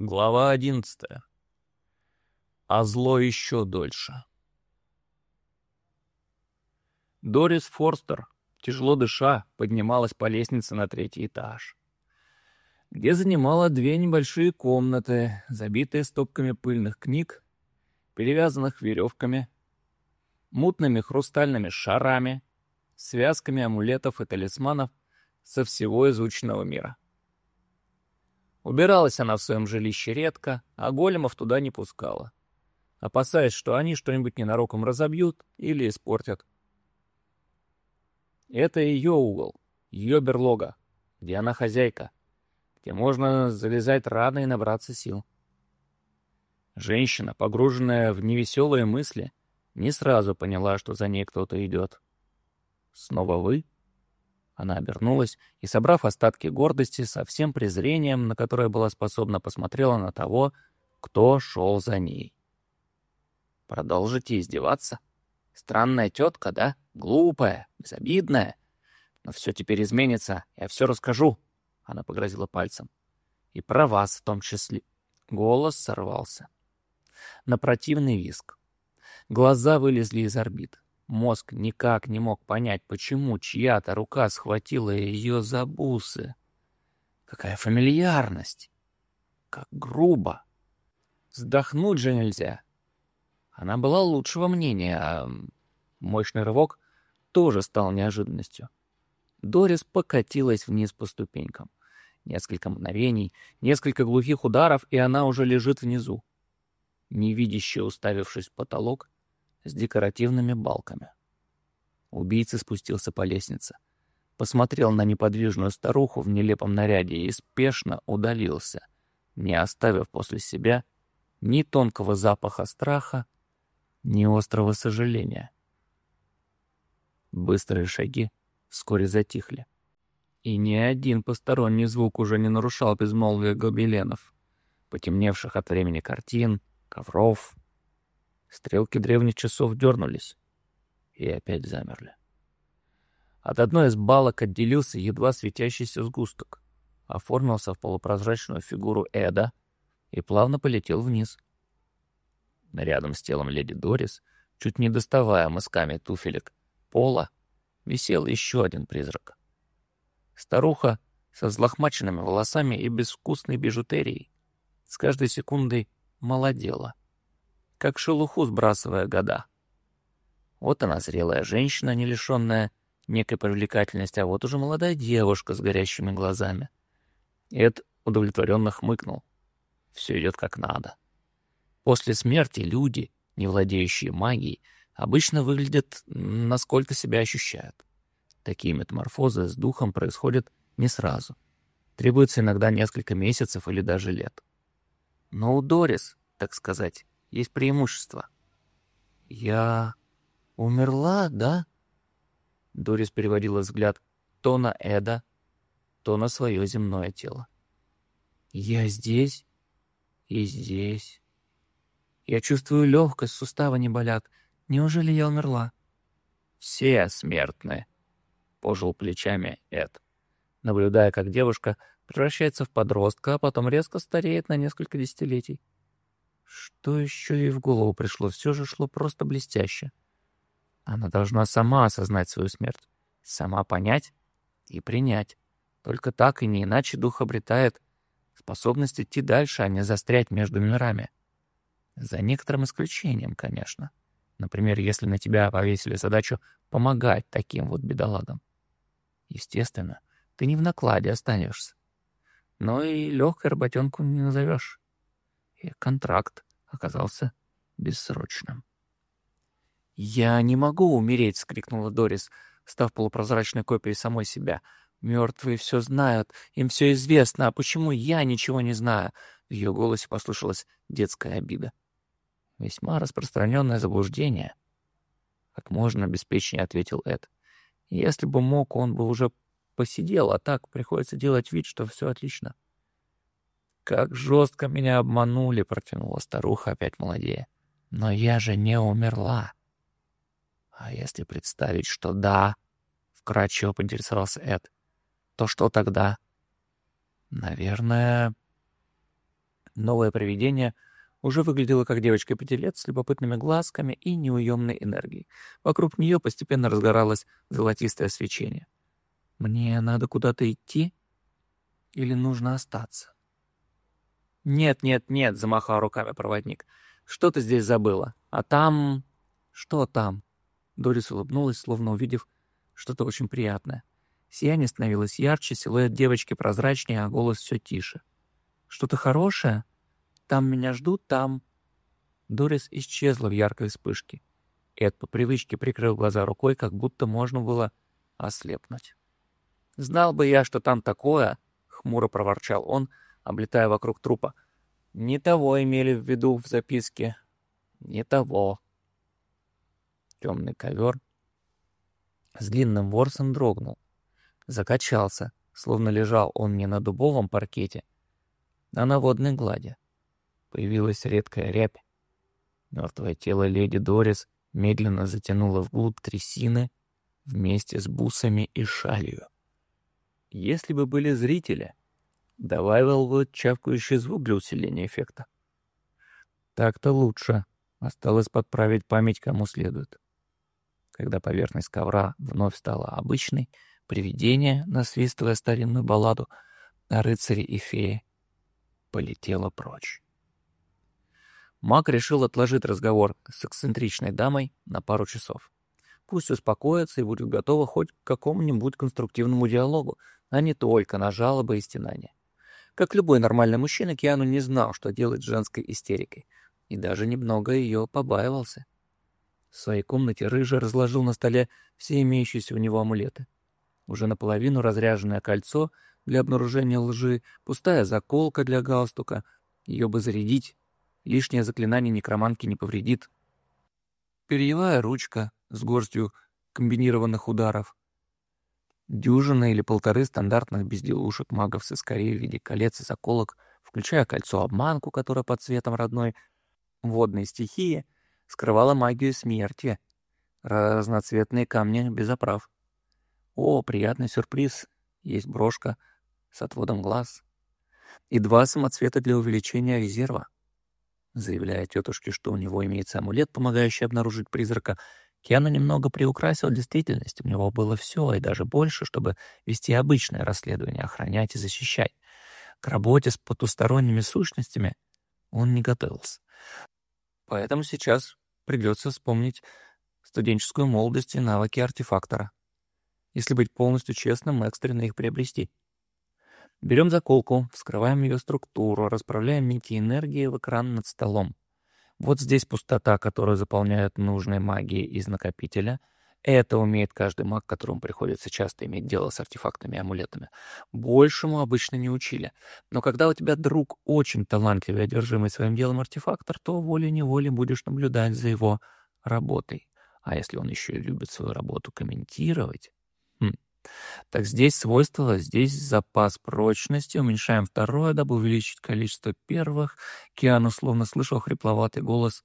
Глава одиннадцатая. А зло еще дольше. Дорис Форстер, тяжело дыша, поднималась по лестнице на третий этаж, где занимала две небольшие комнаты, забитые стопками пыльных книг, перевязанных веревками, мутными хрустальными шарами, связками амулетов и талисманов со всего изученного мира. Убиралась она в своем жилище редко, а големов туда не пускала, опасаясь, что они что-нибудь ненароком разобьют или испортят. Это ее угол, ее берлога, где она хозяйка, где можно залезать рано и набраться сил. Женщина, погруженная в невеселые мысли, не сразу поняла, что за ней кто-то идет. «Снова вы?» Она обернулась и, собрав остатки гордости, со всем презрением, на которое была способна, посмотрела на того, кто шел за ней. «Продолжите издеваться? Странная тетка, да? Глупая, безобидная. Но все теперь изменится, я все расскажу», — она погрозила пальцем. «И про вас в том числе». Голос сорвался. На противный виск. Глаза вылезли из орбит. Мозг никак не мог понять, почему чья-то рука схватила ее за бусы. Какая фамильярность! Как грубо! Вздохнуть же нельзя. Она была лучшего мнения, а мощный рывок тоже стал неожиданностью. Дорис покатилась вниз по ступенькам. Несколько мгновений, несколько глухих ударов, и она уже лежит внизу, невидяще уставившись в потолок с декоративными балками. Убийца спустился по лестнице, посмотрел на неподвижную старуху в нелепом наряде и спешно удалился, не оставив после себя ни тонкого запаха страха, ни острого сожаления. Быстрые шаги вскоре затихли, и ни один посторонний звук уже не нарушал безмолвие гобеленов, потемневших от времени картин, ковров, Стрелки древних часов дернулись и опять замерли. От одной из балок отделился едва светящийся сгусток, оформился в полупрозрачную фигуру Эда и плавно полетел вниз. Рядом с телом леди Дорис, чуть не доставая мысками туфелек пола, висел еще один призрак. Старуха со взлохмаченными волосами и безвкусной бижутерией с каждой секундой молодела как шелуху сбрасывая года. Вот она зрелая женщина, не лишенная некой привлекательности, а вот уже молодая девушка с горящими глазами. Эд удовлетворенно хмыкнул. Все идет как надо. После смерти люди, не владеющие магией, обычно выглядят, насколько себя ощущают. Такие метаморфозы с духом происходят не сразу. Требуется иногда несколько месяцев или даже лет. Но у Дорис, так сказать, есть преимущество. «Я умерла, да?» Дорис переводила взгляд то на Эда, то на свое земное тело. «Я здесь и здесь. Я чувствую легкость, суставы не болят. Неужели я умерла?» «Все смертны», — пожил плечами Эд, наблюдая, как девушка превращается в подростка, а потом резко стареет на несколько десятилетий. Что еще ей в голову пришло, все же шло просто блестяще. Она должна сама осознать свою смерть, сама понять и принять. Только так и не иначе дух обретает способность идти дальше, а не застрять между мирами. За некоторым исключением, конечно. Например, если на тебя повесили задачу помогать таким вот бедолагам. Естественно, ты не в накладе останешься. Но и легкой работенку не назовешь и контракт оказался бессрочным. «Я не могу умереть!» — скрикнула Дорис, став полупрозрачной копией самой себя. «Мертвые все знают, им все известно, а почему я ничего не знаю?» В ее голосе послышалась детская обида. «Весьма распространенное заблуждение», — как можно беспечнее ответил Эд. «Если бы мог, он бы уже посидел, а так приходится делать вид, что все отлично». «Как жестко меня обманули», — протянула старуха, опять молодее. «Но я же не умерла». «А если представить, что да», — вкратчиво поинтересовался Эд, — «то что тогда?» «Наверное...» Новое привидение уже выглядело как девочка пяти лет с любопытными глазками и неуемной энергией. Вокруг нее постепенно разгоралось золотистое свечение. «Мне надо куда-то идти? Или нужно остаться?» «Нет, нет, нет», — замахал руками проводник. «Что ты здесь забыла? А там...» «Что там?» Дорис улыбнулась, словно увидев что-то очень приятное. Сияние становилось ярче, силуэт девочки прозрачнее, а голос все тише. «Что-то хорошее? Там меня ждут, там...» Дорис исчезла в яркой вспышке. Эд по привычке прикрыл глаза рукой, как будто можно было ослепнуть. «Знал бы я, что там такое!» — хмуро проворчал он, облетая вокруг трупа. «Не того имели в виду в записке. Не того». Темный ковер с длинным ворсом дрогнул. Закачался, словно лежал он не на дубовом паркете, а на водной глади. Появилась редкая рябь. Мертвое тело леди Дорис медленно затянуло вглубь трясины вместе с бусами и шалью. Если бы были зрители, добавил чавкающий звук для усиления эффекта. Так-то лучше. Осталось подправить память кому следует. Когда поверхность ковра вновь стала обычной, привидение, насвистывая старинную балладу о рыцаре и фее, полетело прочь. Мак решил отложить разговор с эксцентричной дамой на пару часов. Пусть успокоится и будет готова хоть к какому-нибудь конструктивному диалогу, а не только на жалобы и стенания. Как любой нормальный мужчина, Киану не знал, что делать с женской истерикой, и даже немного ее побаивался. В своей комнате Рыжий разложил на столе все имеющиеся у него амулеты. Уже наполовину разряженное кольцо для обнаружения лжи, пустая заколка для галстука. Ее бы зарядить. Лишнее заклинание некроманки не повредит. Перьевая ручка с горстью комбинированных ударов. Дюжина или полторы стандартных безделушек магов с искорей в виде колец и заколок, включая кольцо-обманку, которое под цветом родной водной стихии — скрывала магию смерти, разноцветные камни без оправ. О, приятный сюрприз! Есть брошка с отводом глаз и два самоцвета для увеличения резерва. Заявляя тетушке, что у него имеется амулет, помогающий обнаружить призрака, Киану немного приукрасил действительность. У него было все и даже больше, чтобы вести обычное расследование, охранять и защищать. К работе с потусторонними сущностями он не готовился. Поэтому сейчас придется вспомнить студенческую молодость и навыки артефактора. Если быть полностью честным, экстренно их приобрести. Берем заколку, вскрываем ее структуру, расправляем нити энергии в экран над столом. Вот здесь пустота, которую заполняют нужные магии из накопителя — это умеет каждый маг, которому приходится часто иметь дело с артефактами и амулетами. Большему обычно не учили. Но когда у тебя друг очень талантливый, одержимый своим делом артефактор, то волей-неволей будешь наблюдать за его работой. А если он еще и любит свою работу комментировать... Так здесь свойство, здесь запас прочности. Уменьшаем второе, дабы увеличить количество первых. Киану словно слышал хрипловатый голос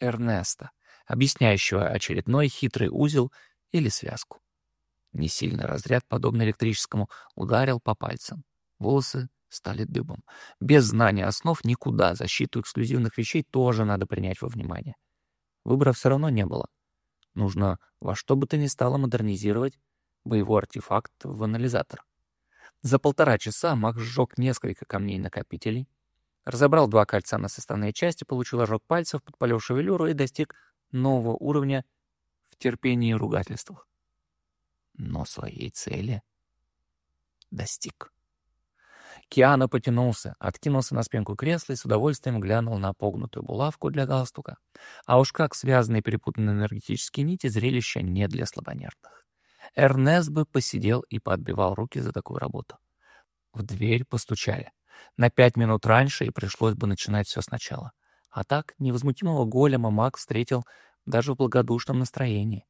Эрнеста объясняющего очередной хитрый узел или связку. Несильный разряд, подобный электрическому, ударил по пальцам. Волосы стали дыбом. Без знания основ никуда. Защиту эксклюзивных вещей тоже надо принять во внимание. Выбора все равно не было. Нужно во что бы то ни стало модернизировать боевой артефакт в анализатор. За полтора часа маг сжег несколько камней-накопителей, разобрал два кольца на составные части, получил ожог пальцев, подпалил шевелюру и достиг нового уровня в терпении и ругательствах. Но своей цели достиг. Киана потянулся, откинулся на спинку кресла и с удовольствием глянул на погнутую булавку для галстука. А уж как связанные перепутанные энергетические нити зрелища не для слабонервных. Эрнест бы посидел и подбивал руки за такую работу. В дверь постучали. На пять минут раньше и пришлось бы начинать все сначала. А так невозмутимого голема маг встретил даже в благодушном настроении.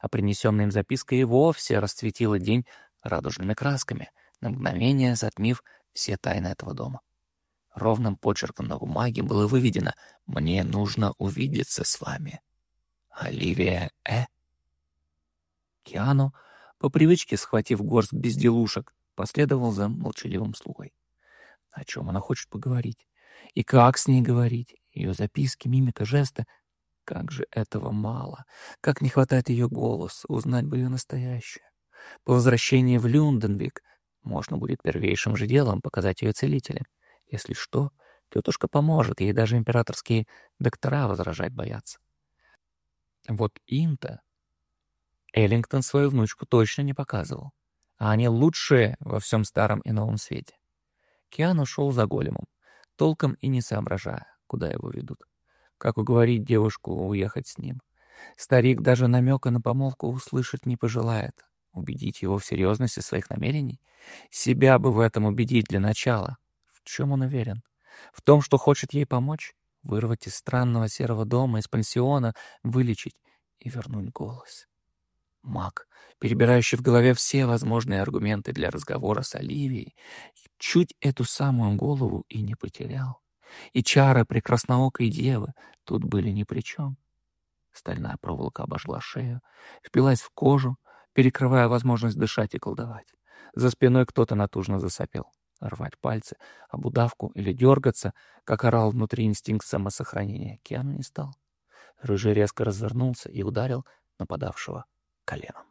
А принесенная им записка и вовсе расцветила день радужными красками, на мгновение затмив все тайны этого дома. Ровным почерком на бумаге было выведено «Мне нужно увидеться с вами». Оливия Э. Киану, по привычке схватив горсть безделушек, последовал за молчаливым слугой. О чем она хочет поговорить? И как с ней говорить? Ее записки, мимика, жесты. Как же этого мало. Как не хватает ее голоса, узнать бы ее настоящее. По возвращении в Люнденвик можно будет первейшим же делом показать ее целителя. Если что, тетушка поможет, ей даже императорские доктора возражать боятся. Вот им-то Эллингтон свою внучку точно не показывал. А они лучшие во всем старом и новом свете. Киану шел за големом, толком и не соображая, куда его ведут. Как уговорить девушку уехать с ним. Старик даже намека на помолвку услышать не пожелает. Убедить его в серьезности своих намерений? Себя бы в этом убедить для начала. В чем он уверен? В том, что хочет ей помочь? Вырвать из странного серого дома, из пансиона, вылечить и вернуть голос. Маг, перебирающий в голове все возможные аргументы для разговора с Оливией, чуть эту самую голову и не потерял. И чары прекрасноокой девы тут были ни при чем. Стальная проволока обожгла шею, впилась в кожу, перекрывая возможность дышать и колдовать. За спиной кто-то натужно засопел. Рвать пальцы, об удавку или дергаться, как орал внутри инстинкт самосохранения, Киану не стал. Рыжий резко развернулся и ударил нападавшего коленом.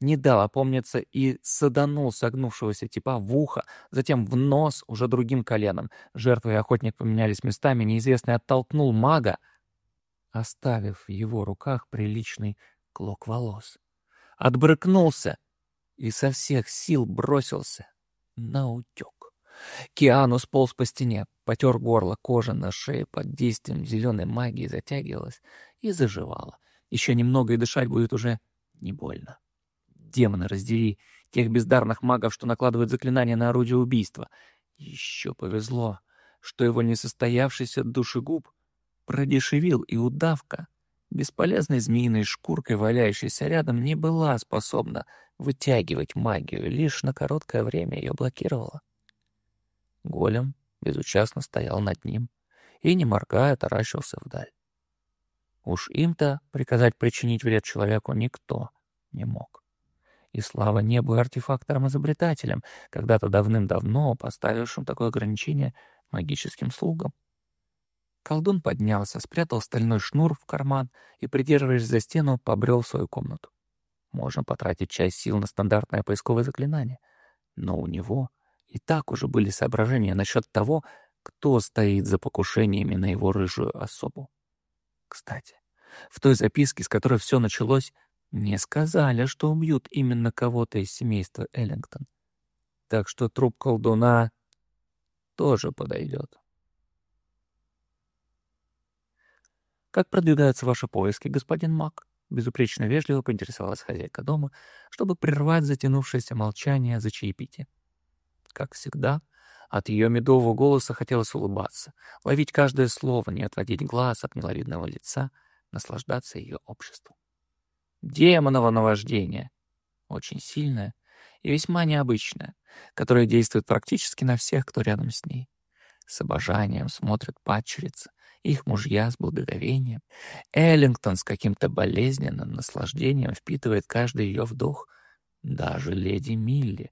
Не дал опомниться и саданул согнувшегося типа в ухо, затем в нос уже другим коленом. Жертва и охотник поменялись местами, неизвестный оттолкнул мага, оставив в его руках приличный клок волос. Отбрыкнулся и со всех сил бросился на утек. Киану сполз по стене, потер горло, кожа на шее под действием зеленой магии затягивалась и заживала. Еще немного, и дышать будет уже не больно. Демоны раздери тех бездарных магов, что накладывают заклинания на орудие убийства. Еще повезло, что его несостоявшийся душегуб продешевил, и удавка, бесполезной змеиной шкуркой, валяющейся рядом, не была способна вытягивать магию, лишь на короткое время ее блокировала. Голем безучастно стоял над ним и, не моргая, таращился вдаль. Уж им-то приказать причинить вред человеку никто не мог. И слава небу и артефакторам-изобретателям, когда-то давным-давно поставившим такое ограничение магическим слугам. Колдун поднялся, спрятал стальной шнур в карман и, придерживаясь за стену, побрел в свою комнату. Можно потратить часть сил на стандартное поисковое заклинание, но у него и так уже были соображения насчет того, кто стоит за покушениями на его рыжую особу. Кстати, в той записке, с которой все началось, не сказали, что убьют именно кого-то из семейства Эллингтон. Так что труп колдуна тоже подойдет. «Как продвигаются ваши поиски, господин Мак?» Безупречно вежливо поинтересовалась хозяйка дома, чтобы прервать затянувшееся молчание за чаепитие. Как всегда, от ее медового голоса хотелось улыбаться, ловить каждое слово, не отводить глаз от миловидного лица, наслаждаться ее обществом. Демоново наваждение. Очень сильное и весьма необычное, которое действует практически на всех, кто рядом с ней. С обожанием смотрят падчерицы, их мужья с благоговением. Эллингтон с каким-то болезненным наслаждением впитывает каждый ее вдох. Даже леди Милли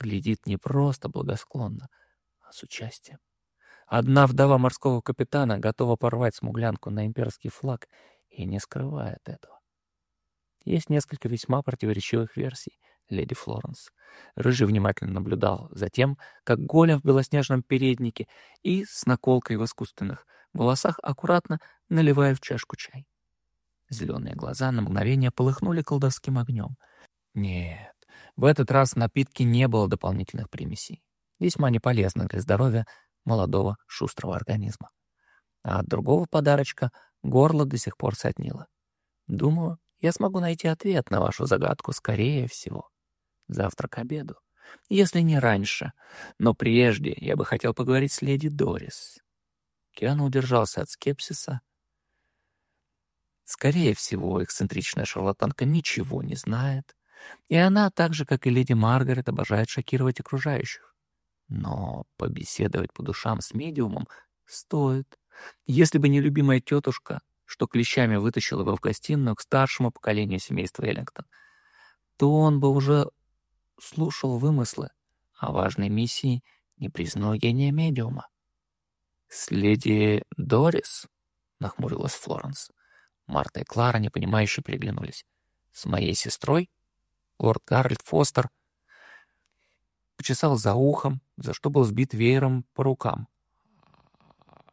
глядит не просто благосклонно, с участием. Одна вдова морского капитана готова порвать смуглянку на имперский флаг и не скрывает этого. Есть несколько весьма противоречивых версий леди Флоренс. Рыжий внимательно наблюдал за тем, как голем в белоснежном переднике и с наколкой в искусственных волосах аккуратно наливая в чашку чай. Зеленые глаза на мгновение полыхнули колдовским огнем. Нет, в этот раз в напитке не было дополнительных примесей, весьма неполезных для здоровья молодого шустрого организма. А от другого подарочка горло до сих пор сотнило. Думаю, я смогу найти ответ на вашу загадку скорее всего. Завтра к обеду. Если не раньше. Но прежде я бы хотел поговорить с леди Дорис. Киану удержался от скепсиса. Скорее всего, эксцентричная шарлатанка ничего не знает, и она, так же, как и леди Маргарет, обожает шокировать окружающих. Но побеседовать по душам с медиумом стоит. Если бы не любимая тетушка, что клещами вытащил его в гостиную к старшему поколению семейства Эллингтон, то он бы уже слушал вымыслы о важной миссии непризнанного гения медиума. «С леди Дорис?» — нахмурилась Флоренс. Марта и Клара, непонимающе, переглянулись. «С моей сестрой?» Лорд Гарольд Фостер почесал за ухом, за что был сбит веером по рукам.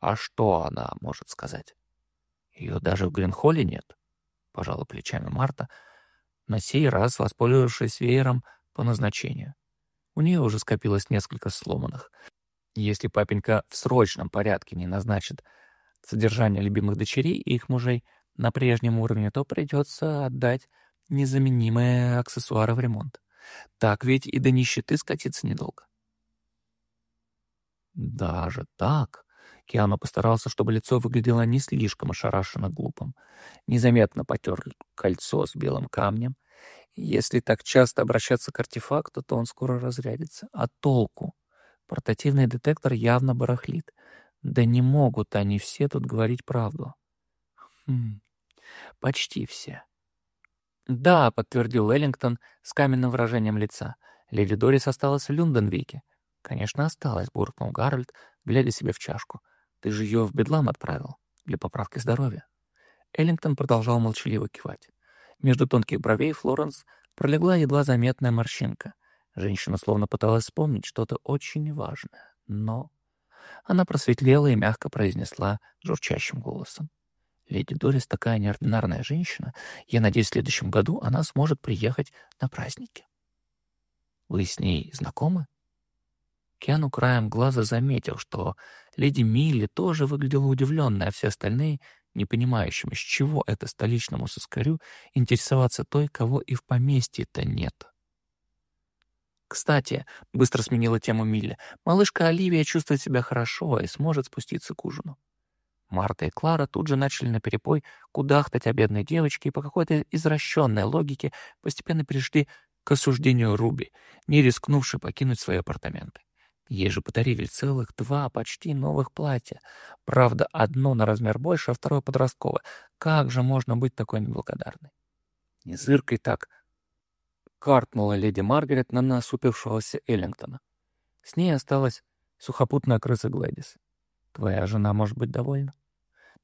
А что она может сказать? Ее даже в Гринхолле нет, пожала плечами Марта, на сей раз воспользовавшись веером по назначению. У нее уже скопилось несколько сломанных. Если папенька в срочном порядке не назначит содержание любимых дочерей и их мужей на прежнем уровне, то придется отдать незаменимые аксессуары в ремонт. Так ведь и до нищеты скатиться недолго. Даже так? Киану постарался, чтобы лицо выглядело не слишком ошарашенно глупым. Незаметно потер кольцо с белым камнем. Если так часто обращаться к артефакту, то он скоро разрядится. А толку? Портативный детектор явно барахлит. Да не могут они все тут говорить правду. Хм, почти все. «Да», — подтвердил Эллингтон с каменным выражением лица. «Леди Дорис осталась в Люнденвике». «Конечно, осталась», — буркнул Гарольд, глядя себе в чашку. «Ты же ее в бедлам отправил для поправки здоровья». Эллингтон продолжал молчаливо кивать. Между тонких бровей Флоренс пролегла едва заметная морщинка. Женщина словно пыталась вспомнить что-то очень важное, но... Она просветлела и мягко произнесла журчащим голосом. Леди Дорис такая неординарная женщина. Я надеюсь, в следующем году она сможет приехать на праздники. Вы с ней знакомы? Киану краем глаза заметил, что леди Милли тоже выглядела удивленной, а все остальные — непонимающими, с чего это столичному соскарю интересоваться той, кого и в поместье-то нет. «Кстати», — быстро сменила тему Милли, — «малышка Оливия чувствует себя хорошо и сможет спуститься к ужину». Марта и Клара тут же начали наперепой кудахтать о бедной девочке и по какой-то извращенной логике постепенно перешли к осуждению Руби, не рискнувшей покинуть свои апартаменты. Ей же подарили целых два почти новых платья. Правда, одно на размер больше, а второе подростковое. Как же можно быть такой неблагодарной? Не зыркой так. Картнула леди Маргарет на насупившегося Эллингтона. С ней осталась сухопутная крыса Глэдис. Твоя жена может быть довольна.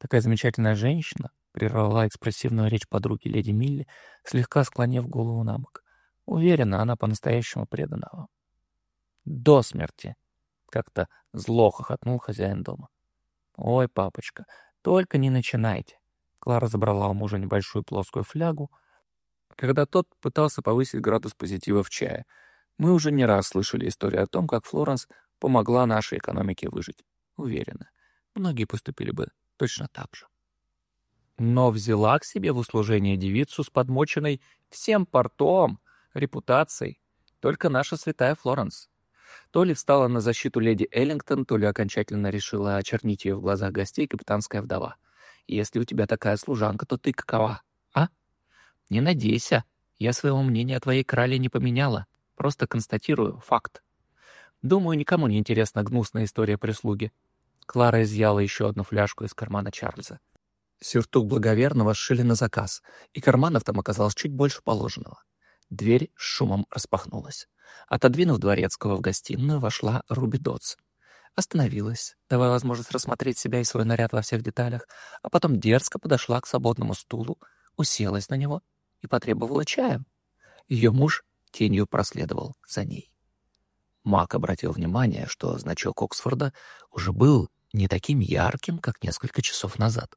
Такая замечательная женщина прервала экспрессивную речь подруги леди Милли, слегка склонив голову на бок. Уверена, она по-настоящему предана вам. До смерти. Как-то зло хохотнул хозяин дома. Ой, папочка, только не начинайте. Клара забрала у мужа небольшую плоскую флягу, когда тот пытался повысить градус позитива в чае. Мы уже не раз слышали историю о том, как Флоренс помогла нашей экономике выжить уверена, многие поступили бы точно так же. Но взяла к себе в услужение девицу с подмоченной всем портом, репутацией, только наша святая Флоренс. То ли встала на защиту леди Эллингтон, то ли окончательно решила очернить ее в глазах гостей капитанская вдова. Если у тебя такая служанка, то ты какова, а? Не надейся, я своего мнения о твоей крале не поменяла, просто констатирую факт. Думаю, никому не интересна гнусная история прислуги. Клара изъяла еще одну фляжку из кармана Чарльза. Сюртук благоверного сшили на заказ, и карманов там оказалось чуть больше положенного. Дверь с шумом распахнулась. Отодвинув дворецкого в гостиную, вошла Руби Дотс. Остановилась, давая возможность рассмотреть себя и свой наряд во всех деталях, а потом дерзко подошла к свободному стулу, уселась на него и потребовала чая. Ее муж тенью проследовал за ней. Мак обратил внимание, что значок Оксфорда уже был не таким ярким, как несколько часов назад.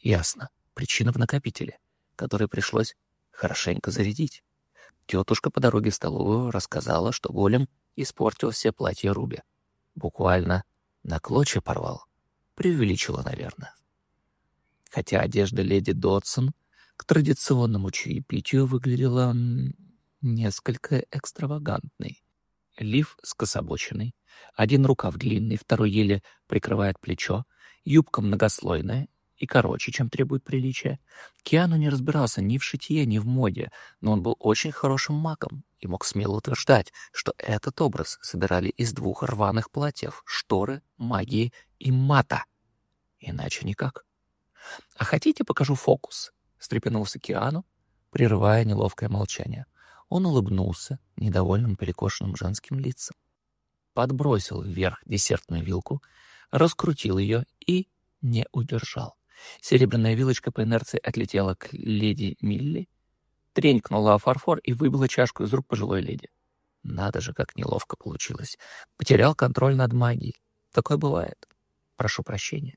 Ясно, причина в накопителе, который пришлось хорошенько зарядить. Тетушка по дороге в столовую рассказала, что голем испортил все платья Руби. Буквально на клочья порвал. Преувеличила, наверное. Хотя одежда леди Додсон к традиционному чаепитию выглядела несколько экстравагантной. Лиф скособоченный, один рукав длинный, второй еле прикрывает плечо, юбка многослойная и короче, чем требует приличия. Киану не разбирался ни в шитье, ни в моде, но он был очень хорошим магом и мог смело утверждать, что этот образ собирали из двух рваных платьев — шторы, магии и мата. Иначе никак. «А хотите, покажу фокус?» — встрепенулся Киану, прерывая неловкое молчание. Он улыбнулся недовольным перекошенным женским лицам. Подбросил вверх десертную вилку, раскрутил ее и не удержал. Серебряная вилочка по инерции отлетела к леди Милли, тренькнула о фарфор и выбила чашку из рук пожилой леди. Надо же, как неловко получилось. Потерял контроль над магией. Такое бывает. Прошу прощения.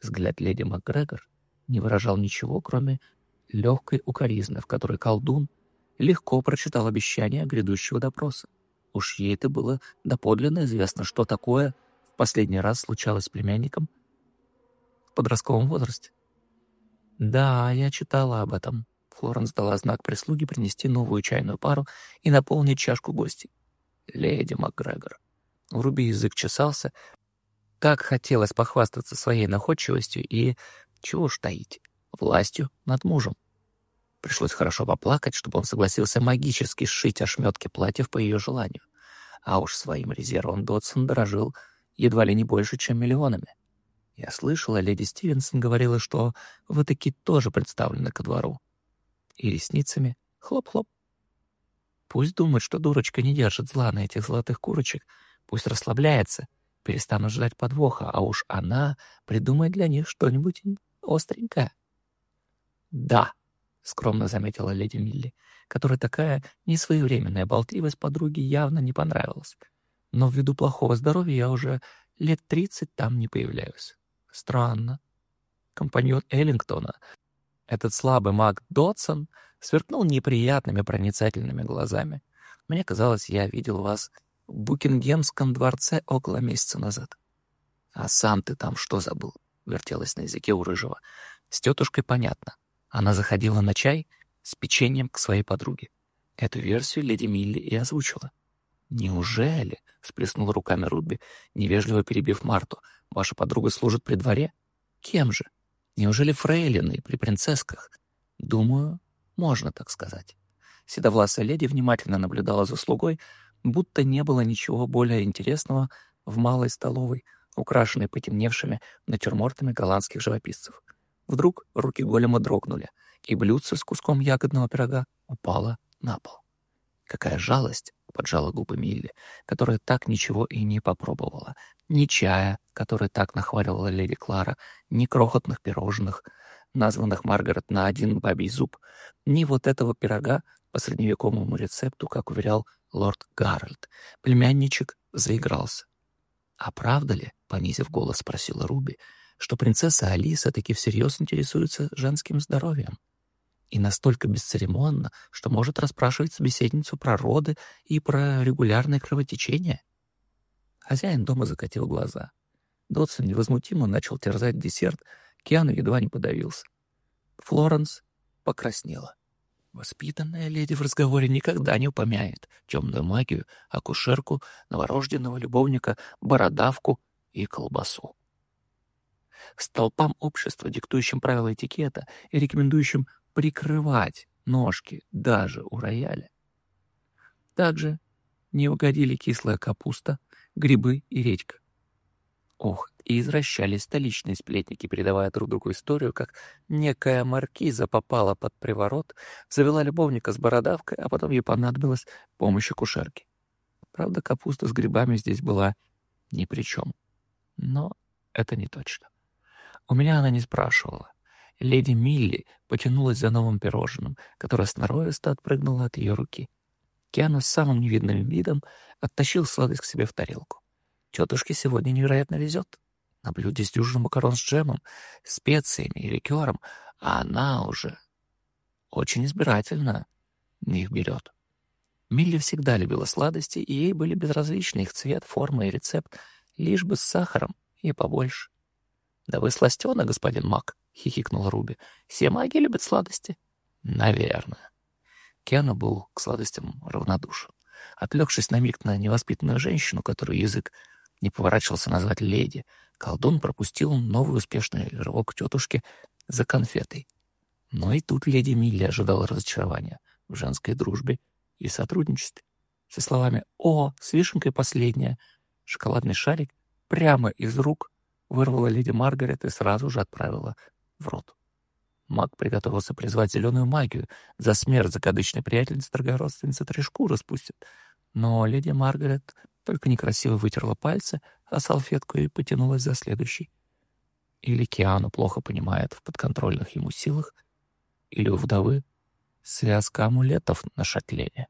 Взгляд леди МакГрегор не выражал ничего, кроме легкой укоризны, в которой колдун легко прочитал обещание грядущего допроса. Уж ей-то было доподлинно известно, что такое в последний раз случалось с племянником в подростковом возрасте. «Да, я читала об этом». Флоренс дала знак прислуги принести новую чайную пару и наполнить чашку гостей. «Леди МакГрегор». Руби язык чесался. Так хотелось похвастаться своей находчивостью и, чего уж таить, властью над мужем. Пришлось хорошо поплакать, чтобы он согласился магически сшить ошметки платьев по ее желанию. А уж своим резервом Додсон дорожил едва ли не больше, чем миллионами. Я слышала, леди Стивенсон говорила, что вы таки тоже представлены ко двору. И ресницами хлоп-хлоп. Пусть думает, что дурочка не держит зла на этих золотых курочек, пусть расслабляется, перестанут ждать подвоха, а уж она придумает для них что-нибудь остренькое. Да, — скромно заметила леди Милли, которой такая несвоевременная болтливость подруги явно не понравилась. «Но ввиду плохого здоровья я уже лет тридцать там не появляюсь. Странно». Компаньон Эллингтона, этот слабый маг Дотсон, сверкнул неприятными проницательными глазами. «Мне казалось, я видел вас в Букингемском дворце около месяца назад». «А сам ты там что забыл?» — вертелась на языке у Рыжего. «С тетушкой понятно. Она заходила на чай с печеньем к своей подруге. Эту версию леди Милли и озвучила. «Неужели?» — всплеснула руками Руби, невежливо перебив Марту. «Ваша подруга служит при дворе? Кем же? Неужели фрейлиной при принцессках?» «Думаю, можно так сказать». Седовласая леди внимательно наблюдала за слугой, будто не было ничего более интересного в малой столовой, украшенной потемневшими натюрмортами голландских живописцев. Вдруг руки голема дрогнули, и блюдце с куском ягодного пирога упало на пол. Какая жалость, — поджала губы Милли, которая так ничего и не попробовала. Ни чая, который так нахваливала леди Клара, ни крохотных пирожных, названных Маргарет на один бабий зуб, ни вот этого пирога по средневековому рецепту, как уверял лорд Гарольд. Племянничек заигрался. «А правда ли?» — понизив голос, спросила Руби — что принцесса Алиса таки всерьез интересуется женским здоровьем. И настолько бесцеремонно, что может расспрашивать собеседницу про роды и про регулярное кровотечение. Хозяин дома закатил глаза. Додсон невозмутимо начал терзать десерт, Киану едва не подавился. Флоренс покраснела. Воспитанная леди в разговоре никогда не упомянет темную магию, акушерку, новорожденного любовника, бородавку и колбасу столпам общества, диктующим правила этикета и рекомендующим прикрывать ножки даже у рояля. Также не угодили кислая капуста, грибы и редька. Ох, и извращались столичные сплетники, передавая друг другу историю, как некая маркиза попала под приворот, завела любовника с бородавкой, а потом ей понадобилась помощь акушерки. Правда, капуста с грибами здесь была ни при чем. Но это не точно. У меня она не спрашивала. Леди Милли потянулась за новым пирожным, которое сноровисто отпрыгнуло от ее руки. Киану с самым невидным видом оттащил сладость к себе в тарелку. Тетушке сегодня невероятно везет. На блюде с дюжиной макарон с джемом, специями и ликером, а она уже очень избирательно их берет. Милли всегда любила сладости, и ей были безразличны их цвет, форма и рецепт, лишь бы с сахаром и побольше. «Да вы сластена, господин Мак», — хихикнула Руби. «Все маги любят сладости». «Наверное». Кену был к сладостям равнодушен. Отвлекшись на миг на невоспитанную женщину, которую язык не поворачивался назвать леди, колдун пропустил новый успешный рывок тетушки за конфетой. Но и тут леди Милли ожидала разочарования в женской дружбе и сотрудничестве. Со словами «О, с вишенкой последняя!» шоколадный шарик прямо из рук вырвала леди Маргарет и сразу же отправила в рот. Маг приготовился призвать зеленую магию. За смерть закадычной приятельницы дорогой родственницы три шкуры спустит. Но леди Маргарет только некрасиво вытерла пальцы, а салфетку и потянулась за следующей. Или Киану плохо понимает в подконтрольных ему силах, или у вдовы связка амулетов на шатлене.